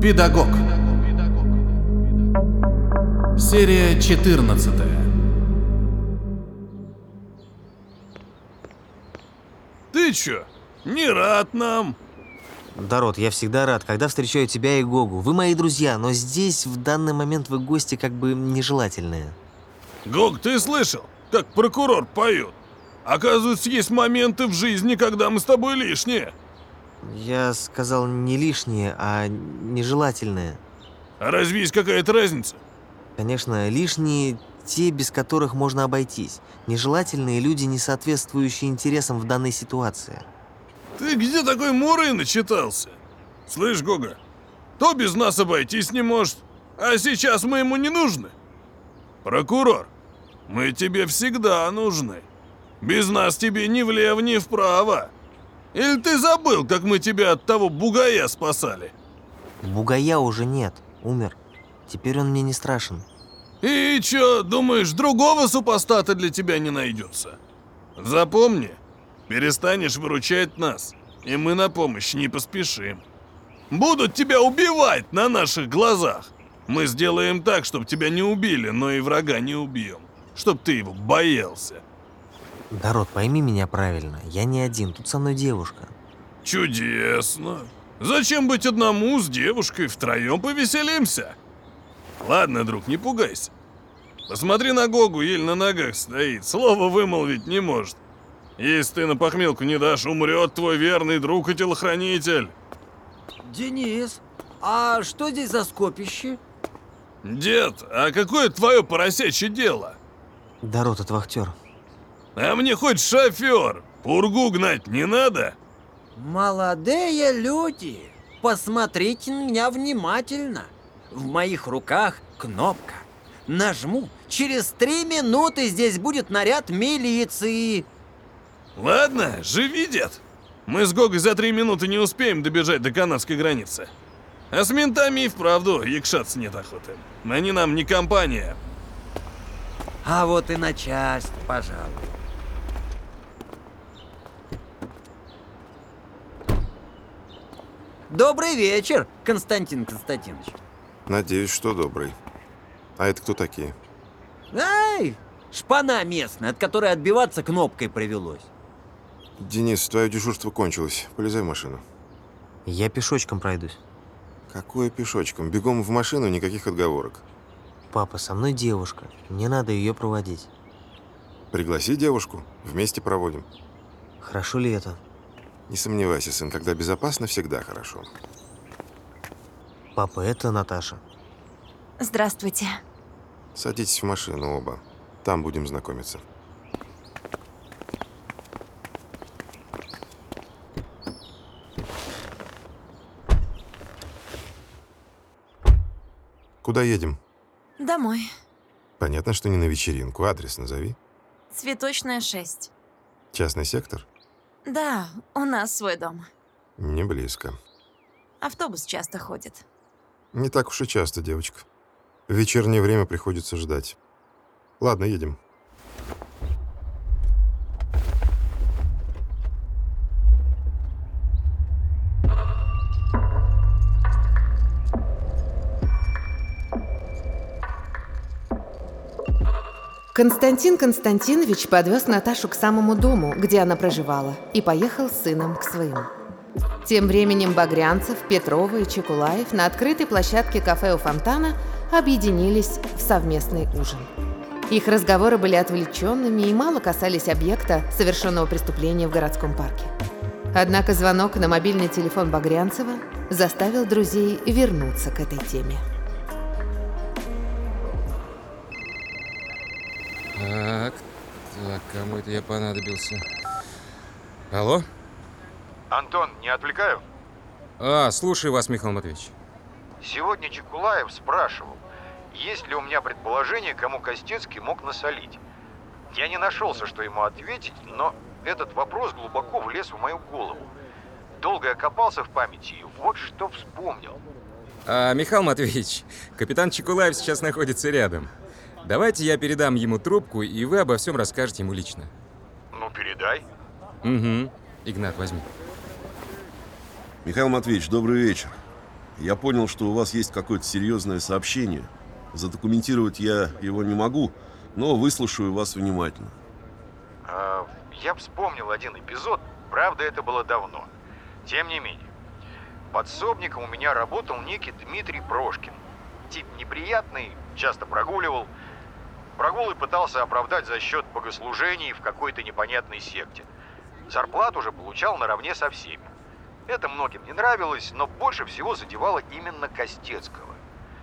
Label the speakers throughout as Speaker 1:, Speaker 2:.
Speaker 1: Педагог. Серия 14.
Speaker 2: Ты чё, не рад нам?
Speaker 3: Дарот, я всегда рад, когда встречаю тебя и Гогу. Вы мои друзья, но здесь в данный момент вы гости как бы нежелательные.
Speaker 2: Гог, ты слышал, как прокурор поет? Оказывается, есть моменты в жизни, когда мы с тобой лишние.
Speaker 3: Я сказал не лишние, а нежелательные.
Speaker 2: А разве есть какая-то разница?
Speaker 3: Конечно, лишние те, без которых можно обойтись. Нежелательные люди, не соответствующие интересам в данной ситуации.
Speaker 2: Ты где такой муры начитался? Слышь, Гога, то без нас обойтись не может, а сейчас мы ему не нужны. Прокурор, мы тебе всегда нужны. Без нас тебе ни влево, ни вправо. Или ты забыл, как мы тебя от того бугая спасали?
Speaker 3: Бугая уже нет, умер. Теперь он мне не страшен.
Speaker 2: И чё, думаешь, другого супостата для тебя не найдется? Запомни, перестанешь выручать нас, и мы на помощь не поспешим. Будут тебя убивать на наших глазах. Мы сделаем так, чтобы тебя не убили, но и врага не убьем. Чтоб ты его боялся.
Speaker 3: Дарот, пойми меня правильно. Я не один, тут со мной девушка.
Speaker 2: Чудесно. Зачем быть одному с девушкой? Втроем повеселимся. Ладно, друг, не пугайся. Посмотри на Гогу, еле на ногах стоит, слова вымолвить не может. Если ты на похмелку не дашь, умрет твой верный друг и телохранитель.
Speaker 4: Денис, а что здесь за скопище?
Speaker 2: Дед, а какое твое поросячье дело?
Speaker 3: Дарот, это вахтер.
Speaker 2: А мне хоть шофер. Пургу гнать не надо?
Speaker 4: Молодые люди, посмотрите на меня внимательно. В моих руках кнопка. Нажму, через три минуты здесь будет наряд милиции.
Speaker 2: Ладно, живи, дед. Мы с Гогой за три минуты не успеем добежать до канадской границы. А с ментами и вправду якшаться нет охоты. Они нам не компания.
Speaker 4: А вот и начальство, пожалуй. Добрый вечер, Константин Константинович.
Speaker 5: Надеюсь, что добрый. А это кто такие?
Speaker 4: Ай, шпана местная, от которой отбиваться кнопкой привелось.
Speaker 5: Денис, твое дежурство кончилось. Полезай в машину.
Speaker 3: Я пешочком пройдусь.
Speaker 5: Какое пешочком? Бегом в машину, никаких отговорок.
Speaker 3: Папа, со мной девушка. Мне надо ее проводить.
Speaker 5: Пригласи девушку, вместе проводим.
Speaker 3: Хорошо ли это?
Speaker 5: Не сомневайся, сын, когда безопасно, всегда хорошо.
Speaker 3: Папа, это Наташа.
Speaker 6: Здравствуйте.
Speaker 5: Садитесь в машину оба. Там будем знакомиться. Куда едем?
Speaker 6: Домой.
Speaker 5: Понятно, что не на вечеринку. Адрес назови.
Speaker 6: Цветочная 6.
Speaker 5: Частный сектор?
Speaker 6: Да, у нас свой дом.
Speaker 5: Не близко.
Speaker 6: Автобус часто ходит.
Speaker 5: Не так уж и часто, девочка. В вечернее время приходится ждать. Ладно, едем.
Speaker 7: Константин Константинович подвез Наташу к самому дому, где она проживала, и поехал с сыном к своим. Тем временем Багрянцев, Петрова и Чекулаев на открытой площадке кафе у фонтана объединились в совместный ужин. Их разговоры были отвлеченными и мало касались объекта совершенного преступления в городском парке. Однако звонок на мобильный телефон Багрянцева заставил друзей вернуться к этой теме.
Speaker 8: Так, кому это я понадобился? Алло?
Speaker 9: Антон, не отвлекаю?
Speaker 8: А, слушаю вас, Михаил Матвеевич.
Speaker 9: Сегодня Чекулаев спрашивал, есть ли у меня предположение, кому Костецкий мог насолить. Я не нашелся, что ему ответить, но этот вопрос глубоко влез в мою голову. Долго я копался в памяти и вот что вспомнил.
Speaker 8: А, Михаил Матвеевич, капитан Чекулаев сейчас находится рядом. Давайте я передам ему трубку, и вы обо всем расскажете ему лично.
Speaker 9: Ну, передай.
Speaker 8: Угу. Игнат, возьми.
Speaker 10: Михаил Матвеевич, добрый вечер. Я понял, что у вас есть какое-то серьезное сообщение. Задокументировать я его не могу, но выслушаю вас внимательно.
Speaker 9: А, я вспомнил один эпизод, правда, это было давно. Тем не менее, подсобником у меня работал некий Дмитрий Прошкин. Тип неприятный, часто прогуливал. Прогулы пытался оправдать за счет богослужений в какой-то непонятной секте. Зарплату уже получал наравне со всеми. Это многим не нравилось, но больше всего задевало именно Костецкого.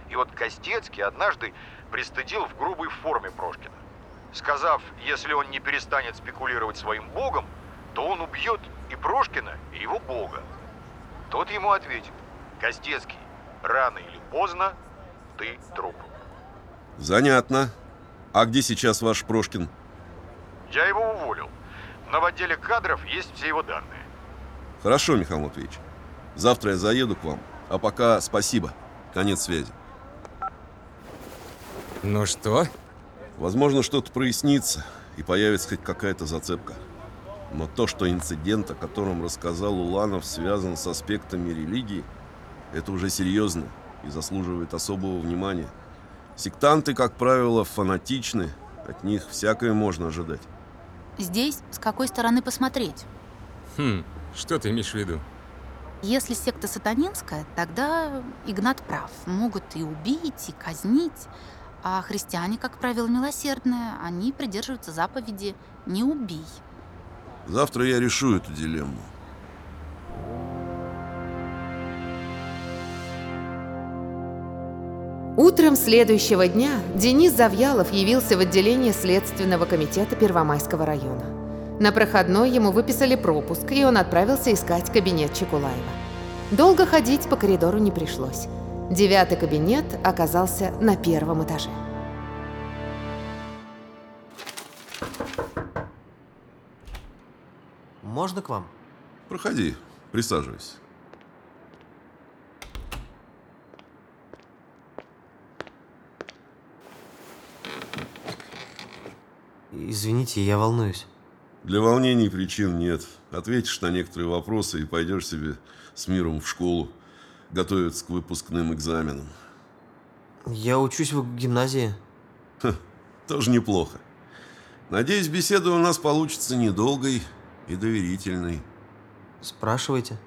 Speaker 9: И вот Костецкий однажды пристыдил в грубой форме Прошкина. Сказав, если он не перестанет спекулировать своим богом, то он убьет и Прошкина, и его бога. Тот ему ответил, Костецкий, рано или поздно ты труп.
Speaker 10: Занятно. А где сейчас ваш Прошкин?
Speaker 9: Я его уволил, но в отделе кадров есть все его данные.
Speaker 10: Хорошо, Михаил Матвеевич. Завтра я заеду к вам. А пока спасибо. Конец связи.
Speaker 8: Ну что?
Speaker 10: Возможно, что-то прояснится и появится хоть какая-то зацепка. Но то, что инцидент, о котором рассказал Уланов, связан с аспектами религии, это уже серьезно и заслуживает особого внимания. Сектанты, как правило, фанатичны, от них всякое можно ожидать.
Speaker 11: Здесь с какой стороны посмотреть?
Speaker 8: Хм, что ты имеешь в виду?
Speaker 11: Если секта сатанинская, тогда Игнат прав. Могут и убить, и казнить. А христиане, как правило, милосердные. Они придерживаются заповеди «не убий».
Speaker 10: Завтра я решу эту дилемму.
Speaker 7: Утром следующего дня Денис Завьялов явился в отделение Следственного комитета Первомайского района. На проходной ему выписали пропуск, и он отправился искать кабинет Чекулаева. Долго ходить по коридору не пришлось. Девятый кабинет оказался на первом этаже.
Speaker 3: Можно к вам?
Speaker 10: Проходи, присаживайся.
Speaker 3: Извините, я волнуюсь.
Speaker 10: Для волнений причин нет. Ответишь на некоторые вопросы и пойдешь себе с миром в школу готовиться к выпускным экзаменам.
Speaker 3: Я учусь в гимназии.
Speaker 10: Ха, тоже неплохо. Надеюсь, беседа у нас получится недолгой и доверительной.
Speaker 3: Спрашивайте.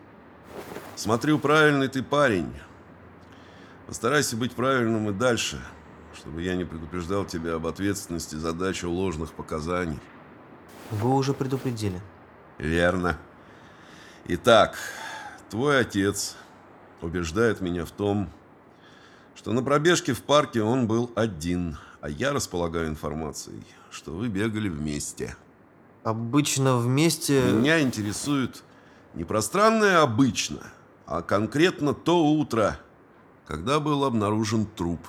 Speaker 10: Смотрю, правильный ты парень. Постарайся быть правильным и дальше, чтобы я не предупреждал тебя об ответственности за дачу ложных показаний.
Speaker 3: Вы уже предупредили.
Speaker 10: Верно. Итак, твой отец убеждает меня в том, что на пробежке в парке он был один, а я располагаю информацией, что вы бегали вместе.
Speaker 3: Обычно вместе...
Speaker 10: Меня интересует не пространное «обычно», а конкретно то утро, когда был обнаружен труп.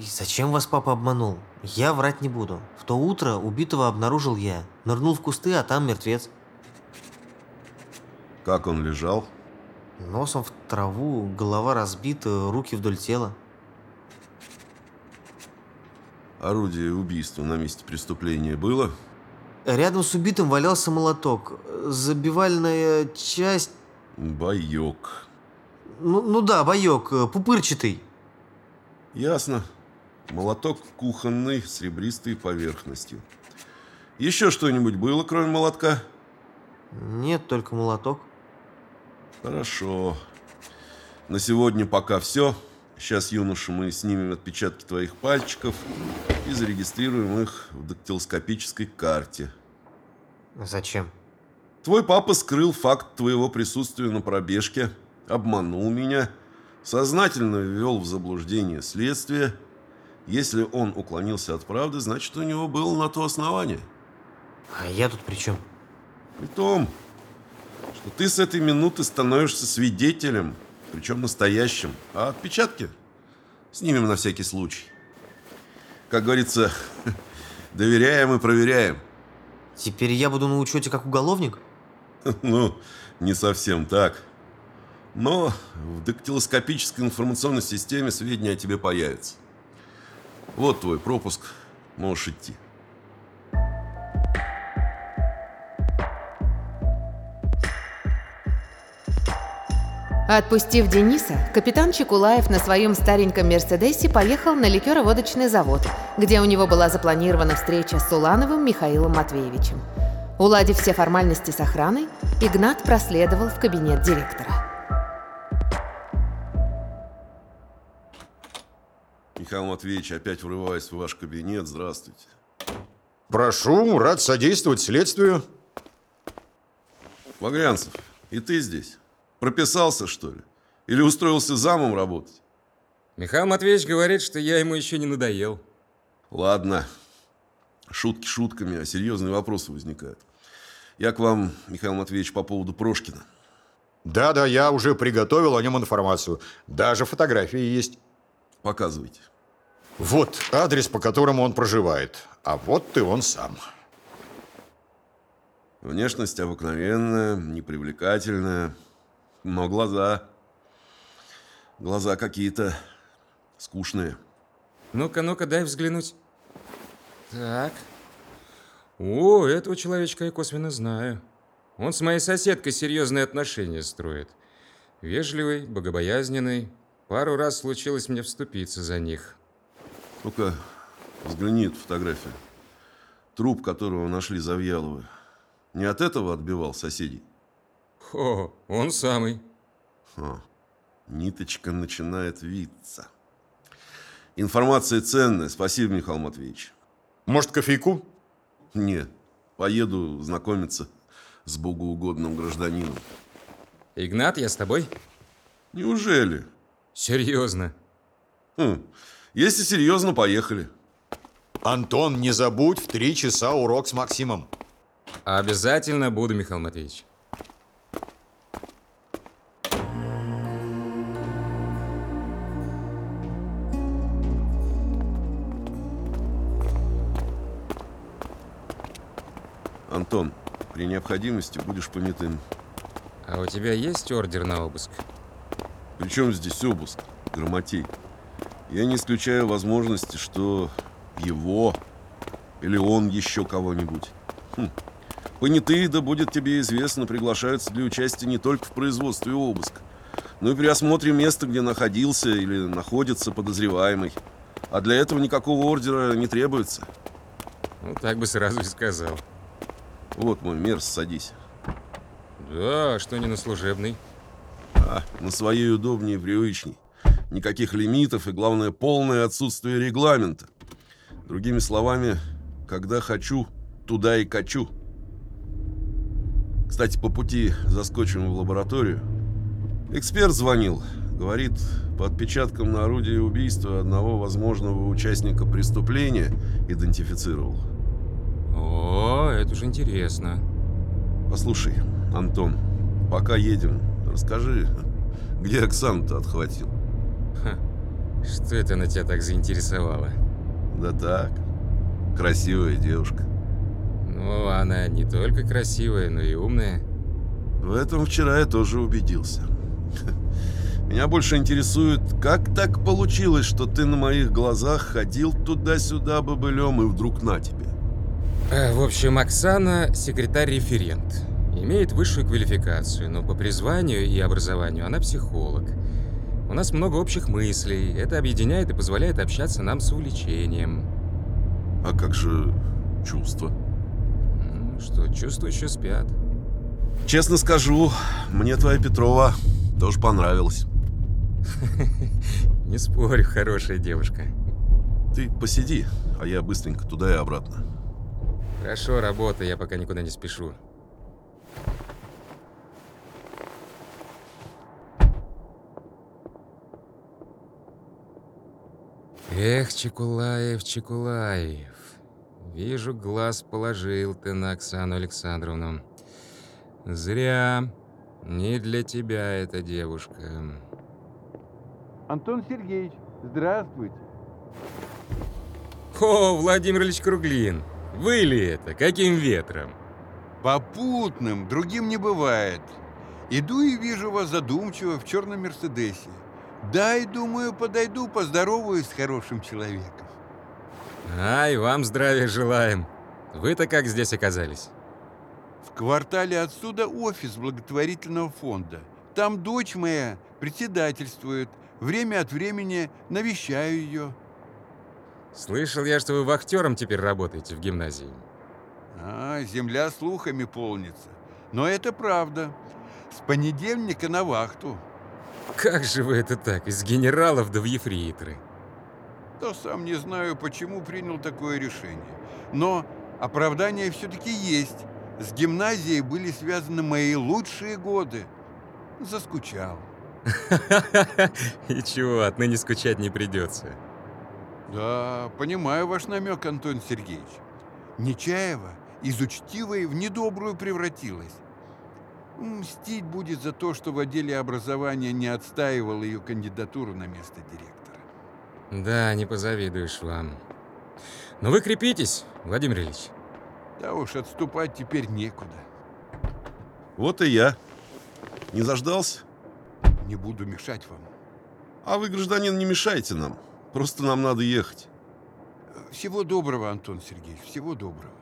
Speaker 3: Зачем вас папа обманул? Я врать не буду. В то утро убитого обнаружил я. Нырнул в кусты, а там мертвец.
Speaker 10: Как он лежал?
Speaker 3: Носом в траву, голова разбита, руки вдоль тела.
Speaker 10: Орудие убийства на месте преступления было?
Speaker 3: Рядом с убитым валялся молоток. Забивальная часть...
Speaker 10: Боек.
Speaker 3: Ну, ну да, боек, пупырчатый.
Speaker 10: Ясно. Молоток кухонный, с ребристой поверхностью. Еще что-нибудь было, кроме молотка?
Speaker 3: Нет, только молоток.
Speaker 10: Хорошо. На сегодня пока все. Сейчас, юноша, мы снимем отпечатки твоих пальчиков и зарегистрируем их в дактилоскопической карте.
Speaker 3: Зачем?
Speaker 10: Твой папа скрыл факт твоего присутствия на пробежке, обманул меня, сознательно ввел в заблуждение следствие. Если он уклонился от правды, значит, у него было на то основание.
Speaker 3: А я тут при чем?
Speaker 10: При том, что ты с этой минуты становишься свидетелем, причем настоящим. А отпечатки снимем на всякий случай. Как говорится, доверяем и проверяем.
Speaker 3: Теперь я буду на учете как уголовник?
Speaker 10: Ну, не совсем так. Но в дактилоскопической информационной системе сведения о тебе появятся. Вот твой пропуск. Можешь идти.
Speaker 7: Отпустив Дениса, капитан Чекулаев на своем стареньком «Мерседесе» поехал на ликероводочный завод, где у него была запланирована встреча с Улановым Михаилом Матвеевичем. Уладив все формальности с охраной, Игнат проследовал в кабинет директора.
Speaker 10: Михаил Матвеевич, опять врываясь в ваш кабинет. Здравствуйте.
Speaker 12: Прошу, рад содействовать следствию.
Speaker 10: Багрянцев, и ты здесь? Прописался, что ли? Или устроился замом работать?
Speaker 8: Михаил Матвеевич говорит, что я ему еще не надоел.
Speaker 10: Ладно. Шутки шутками, а серьезные вопросы возникают. Я к вам, Михаил Матвеевич, по поводу Прошкина.
Speaker 12: Да-да, я уже приготовил о нем информацию. Даже фотографии есть.
Speaker 10: Показывайте.
Speaker 12: Вот адрес, по которому он проживает. А вот и он сам.
Speaker 10: Внешность обыкновенная, непривлекательная. Но глаза... Глаза какие-то скучные.
Speaker 8: Ну-ка, ну-ка, дай взглянуть. Так. О, этого человечка я косвенно знаю. Он с моей соседкой серьезные отношения строит. Вежливый, богобоязненный. Пару раз случилось мне вступиться за них.
Speaker 10: Ну-ка, взгляни эту фотографию. Труп, которого нашли Завьяловы. Не от этого отбивал соседей?
Speaker 8: О, он самый.
Speaker 10: О, ниточка начинает виться. Информация ценная. Спасибо, Михаил Матвеевич.
Speaker 12: Может, кофейку?
Speaker 10: Нет. Поеду знакомиться с богоугодным гражданином.
Speaker 8: Игнат, я с тобой?
Speaker 10: Неужели?
Speaker 8: Серьезно.
Speaker 10: Хм. Если серьезно, поехали.
Speaker 12: Антон, не забудь, в три часа урок с Максимом.
Speaker 8: Обязательно буду, Михаил Матвеевич.
Speaker 10: Антон, при необходимости будешь понятым.
Speaker 8: А у тебя есть ордер на обыск?
Speaker 10: Причем здесь обыск, грамотей? Я не исключаю возможности, что его или он еще кого-нибудь. Хм. Понятые, да будет тебе известно, приглашаются для участия не только в производстве обыска, но и при осмотре места, где находился или находится подозреваемый. А для этого никакого ордера не требуется.
Speaker 8: Ну, так бы сразу и сказал.
Speaker 10: Вот мой мерз, садись.
Speaker 8: Да, что не на служебный.
Speaker 10: А, на своей удобнее и привычней. Никаких лимитов и, главное, полное отсутствие регламента. Другими словами, когда хочу, туда и качу. Кстати, по пути заскочим в лабораторию. Эксперт звонил. Говорит, по отпечаткам на орудии убийства одного возможного участника преступления идентифицировал.
Speaker 8: О, это уже интересно.
Speaker 10: Послушай, Антон, пока едем, расскажи, где Оксану-то отхватил?
Speaker 8: Ха, что это на тебя так заинтересовало?
Speaker 10: Да так, красивая девушка.
Speaker 8: Ну, она не только красивая, но и умная.
Speaker 10: В этом вчера я тоже убедился. Меня больше интересует, как так получилось, что ты на моих глазах ходил туда-сюда бобылем и вдруг на тебе.
Speaker 8: Э, В общем, Оксана – секретарь-референт. Имеет высшую квалификацию, но по призванию и образованию она психолог. У нас много общих мыслей. Это объединяет и позволяет общаться нам с увлечением.
Speaker 10: А как же чувства?
Speaker 8: Ну, Что, чувства еще спят.
Speaker 10: Честно скажу, мне твоя Петрова тоже понравилась.
Speaker 8: Не спорю, хорошая девушка.
Speaker 10: Ты посиди, а я быстренько туда и обратно.
Speaker 8: Хорошо, работа, я пока никуда не спешу. Эх, Чекулаев, Чекулаев. Вижу, глаз положил ты на Оксану Александровну. Зря. Не для тебя эта девушка.
Speaker 13: Антон Сергеевич, здравствуйте.
Speaker 8: О, Владимир Ильич Круглин. Вы ли это? Каким ветром?
Speaker 13: Попутным, другим не бывает. Иду и вижу вас задумчиво в черном Мерседесе. Дай, думаю, подойду, поздороваюсь с хорошим человеком.
Speaker 8: Ай, вам здравия желаем. Вы-то как здесь оказались?
Speaker 13: В квартале отсюда офис благотворительного фонда. там дочь моя председательствует. Время от времени навещаю ее.
Speaker 8: Слышал я, что вы вахтером теперь работаете в гимназии.
Speaker 13: А, земля слухами полнится. Но это правда. С понедельника на вахту.
Speaker 8: Как же вы это так, из генералов да в ефрейторы?
Speaker 13: То сам не знаю, почему принял такое решение. Но оправдание все-таки есть. С гимназией были связаны мои лучшие годы. Заскучал.
Speaker 8: И чего, отныне скучать не придется.
Speaker 13: Да, понимаю ваш намек, Антон Сергеевич. Нечаева из учтивой в недобрую превратилась. Мстить будет за то, что в отделе образования не отстаивал ее кандидатуру на место директора.
Speaker 8: Да, не позавидуешь вам. Но вы крепитесь, Владимир Ильич.
Speaker 13: Да уж, отступать теперь некуда.
Speaker 10: Вот и я. Не заждался?
Speaker 13: Не буду мешать вам.
Speaker 10: А вы, гражданин, не мешайте нам. Просто нам надо ехать.
Speaker 13: Всего доброго, Антон Сергеевич, всего доброго.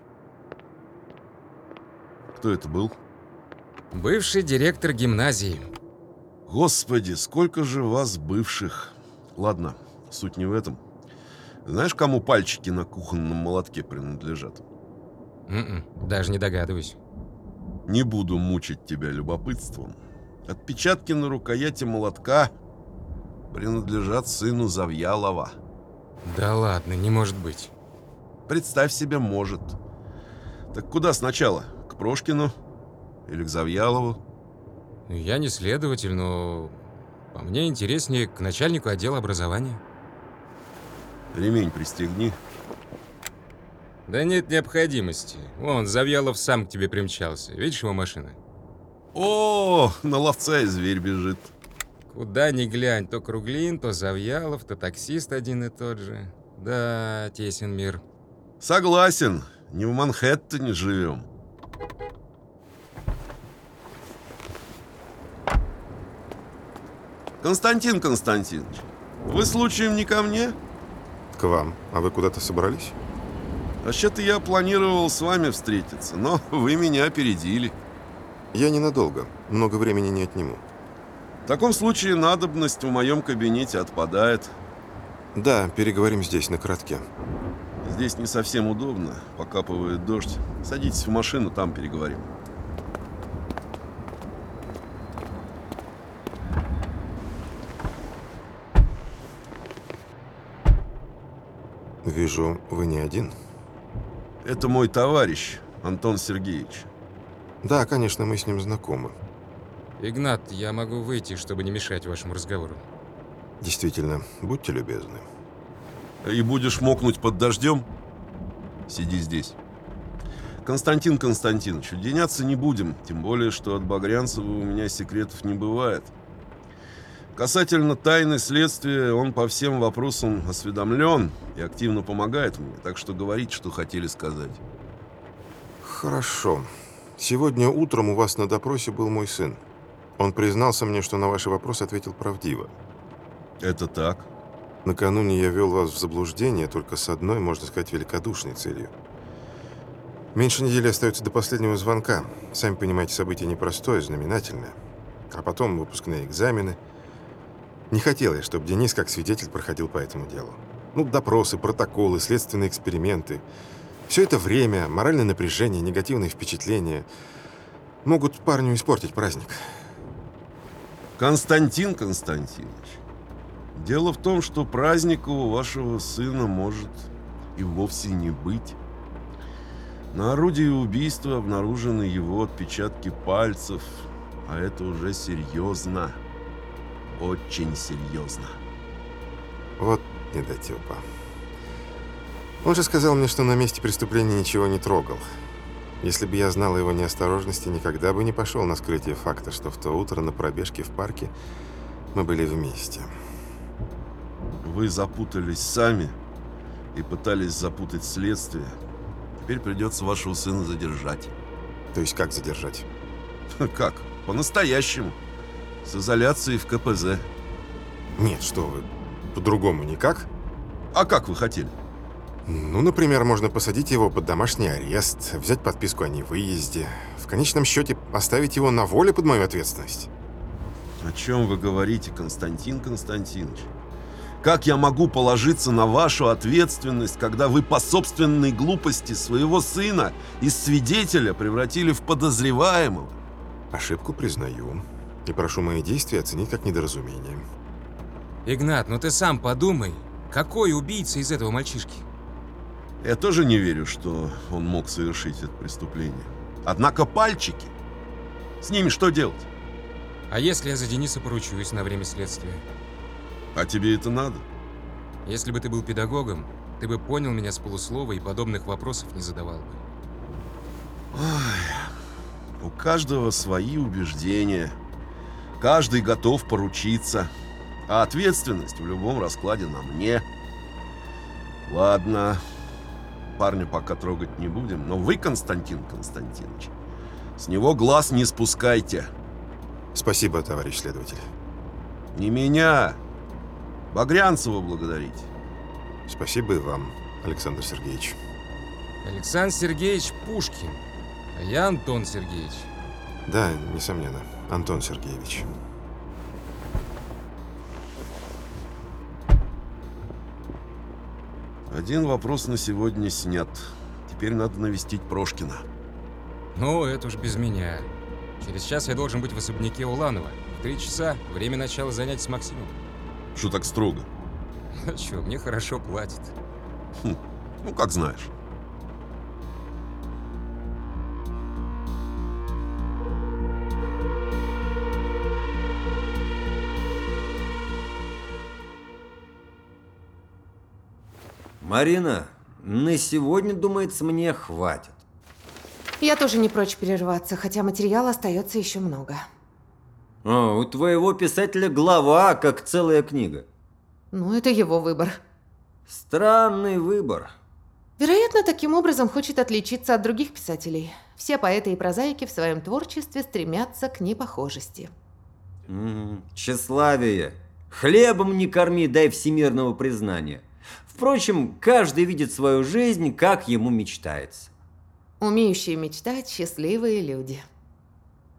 Speaker 10: Кто это был?
Speaker 8: Бывший директор гимназии.
Speaker 10: Господи, сколько же вас бывших. Ладно, суть не в этом. Знаешь, кому пальчики на кухонном молотке принадлежат?
Speaker 8: М-м, даже не догадываюсь.
Speaker 10: Не буду мучить тебя любопытством. Отпечатки на рукояти молотка принадлежат сыну Завьялова.
Speaker 8: Да ладно, не может быть.
Speaker 10: Представь себе, может. Так куда сначала? К Прошкину? Или к Завьялову?
Speaker 8: Я не следователь, но по мне интереснее к начальнику отдела образования.
Speaker 10: Ремень пристегни.
Speaker 8: Да нет необходимости. Вон, Завьялов сам к тебе примчался. Видишь его машина?
Speaker 10: О, на ловца и зверь бежит.
Speaker 8: Куда ни глянь, то Круглин, то Завьялов, то таксист один и тот же. Да, тесен мир.
Speaker 10: Согласен, не в Манхэттене живем. Константин Константинович, вы случаем не ко мне?
Speaker 5: К вам. А вы куда-то собрались?
Speaker 10: Вообще-то я планировал с вами встретиться, но вы меня опередили.
Speaker 5: Я ненадолго. Много времени не отниму.
Speaker 10: В таком случае надобность в моем кабинете отпадает.
Speaker 5: Да, переговорим здесь, на коротке.
Speaker 10: Здесь не совсем удобно, покапывает дождь. Садитесь в машину, там переговорим.
Speaker 5: Вижу, вы не один.
Speaker 10: Это мой товарищ, Антон Сергеевич.
Speaker 5: Да, конечно, мы с ним знакомы.
Speaker 8: Игнат, я могу выйти, чтобы не мешать вашему разговору.
Speaker 5: Действительно, будьте любезны.
Speaker 10: И будешь мокнуть под дождем? Сиди здесь. Константин Константинович, уединяться не будем, тем более, что от Багрянцева у меня секретов не бывает. Касательно тайны следствия, он по всем вопросам осведомлен и активно помогает мне, так что говорите, что хотели сказать.
Speaker 5: Хорошо. Сегодня утром у вас на допросе был мой сын. Он признался мне, что на ваши вопросы ответил правдиво.
Speaker 10: Это так?
Speaker 5: Накануне я вел вас в заблуждение только с одной, можно сказать, великодушной целью. Меньше недели остается до последнего звонка. Сами понимаете, событие непростое, знаменательное. А потом выпускные экзамены. Не хотел я, чтобы Денис как свидетель проходил по этому делу. Ну, допросы, протоколы, следственные эксперименты. Все это время, моральное напряжение, негативные впечатления могут парню испортить праздник.
Speaker 10: Константин Константинович, дело в том, что праздника у вашего сына может и вовсе не быть. На орудии убийства обнаружены его отпечатки пальцев, а это уже серьезно. Очень серьезно.
Speaker 5: Вот недотепа. Он же сказал мне, что на месте преступления ничего не трогал. Если бы я знал его неосторожности, никогда бы не пошел на скрытие факта, что в то утро на пробежке в парке мы были вместе.
Speaker 10: Вы запутались сами и пытались запутать следствие. Теперь придется вашего сына задержать.
Speaker 5: То есть как задержать?
Speaker 10: Как? По-настоящему. С изоляцией в КПЗ.
Speaker 5: Нет, что вы, по-другому никак?
Speaker 10: А как вы хотели?
Speaker 5: Ну, например, можно посадить его под домашний арест, взять подписку о невыезде. В конечном счете, оставить его на воле под мою ответственность.
Speaker 10: О чем вы говорите, Константин Константинович? Как я могу положиться на вашу ответственность, когда вы по собственной глупости своего сына из свидетеля превратили в подозреваемого?
Speaker 5: Ошибку признаю. И прошу мои действия оценить как недоразумение.
Speaker 8: Игнат, ну ты сам подумай, какой убийца из этого мальчишки?
Speaker 10: Я тоже не верю, что он мог совершить это преступление. Однако пальчики, с ними что делать?
Speaker 8: А если я за Дениса поручусь на время следствия?
Speaker 10: А тебе это надо?
Speaker 8: Если бы ты был педагогом, ты бы понял меня с полуслова и подобных вопросов не задавал бы.
Speaker 10: Ой, у каждого свои убеждения. Каждый готов поручиться. А ответственность в любом раскладе на мне. Ладно, парня пока трогать не будем, но вы, Константин Константинович, с него глаз не спускайте.
Speaker 5: Спасибо, товарищ следователь.
Speaker 10: Не меня, Багрянцева благодарить.
Speaker 5: Спасибо и вам, Александр Сергеевич.
Speaker 8: Александр Сергеевич Пушкин, а я Антон Сергеевич.
Speaker 5: Да, несомненно, Антон Сергеевич.
Speaker 10: Один вопрос на сегодня снят. Теперь надо навестить Прошкина.
Speaker 8: Ну, это уж без меня. Через час я должен быть в особняке Уланова. В три часа время начала занятий с Максимом.
Speaker 10: Что так строго?
Speaker 8: А чё, мне хорошо платят.
Speaker 10: Хм, ну, как знаешь.
Speaker 4: Марина, на сегодня, думается, мне хватит.
Speaker 7: Я тоже не прочь перерваться, хотя материала остается еще много.
Speaker 4: А, у твоего писателя глава, как целая книга.
Speaker 7: Ну, это его выбор.
Speaker 4: Странный выбор.
Speaker 7: Вероятно, таким образом хочет отличиться от других писателей. Все поэты и прозаики в своем творчестве стремятся к непохожести.
Speaker 4: М, Тщеславие. Хлебом не корми, дай всемирного признания. Впрочем, каждый видит свою жизнь, как ему мечтается.
Speaker 7: Умеющие мечтать счастливые люди.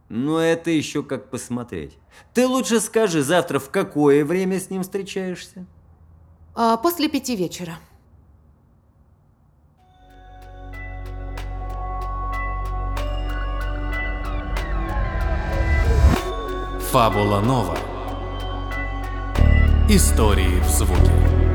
Speaker 4: Но это еще как посмотреть. Ты лучше скажи, завтра в какое время с ним встречаешься?
Speaker 7: А после пяти вечера.
Speaker 1: Фабула Нова. Истории в звуке.